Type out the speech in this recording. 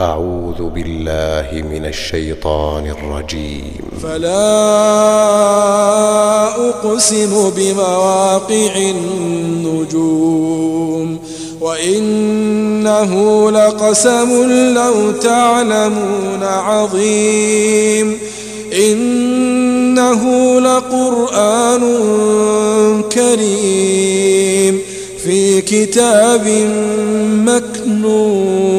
أعوذ بالله من الشيطان الرجيم. فلا أقسم بمواقع النجوم وإنه لقسم لو تعلمون عظيم. إنه لقرآن كريم في كتاب مكنون.